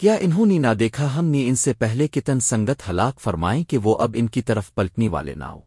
کیا انہوں نے نہ دیکھا ہم نے ان سے پہلے کتن سنگت ہلاک فرمائیں کہ وہ اب ان کی طرف پلٹنی والے نہ ہو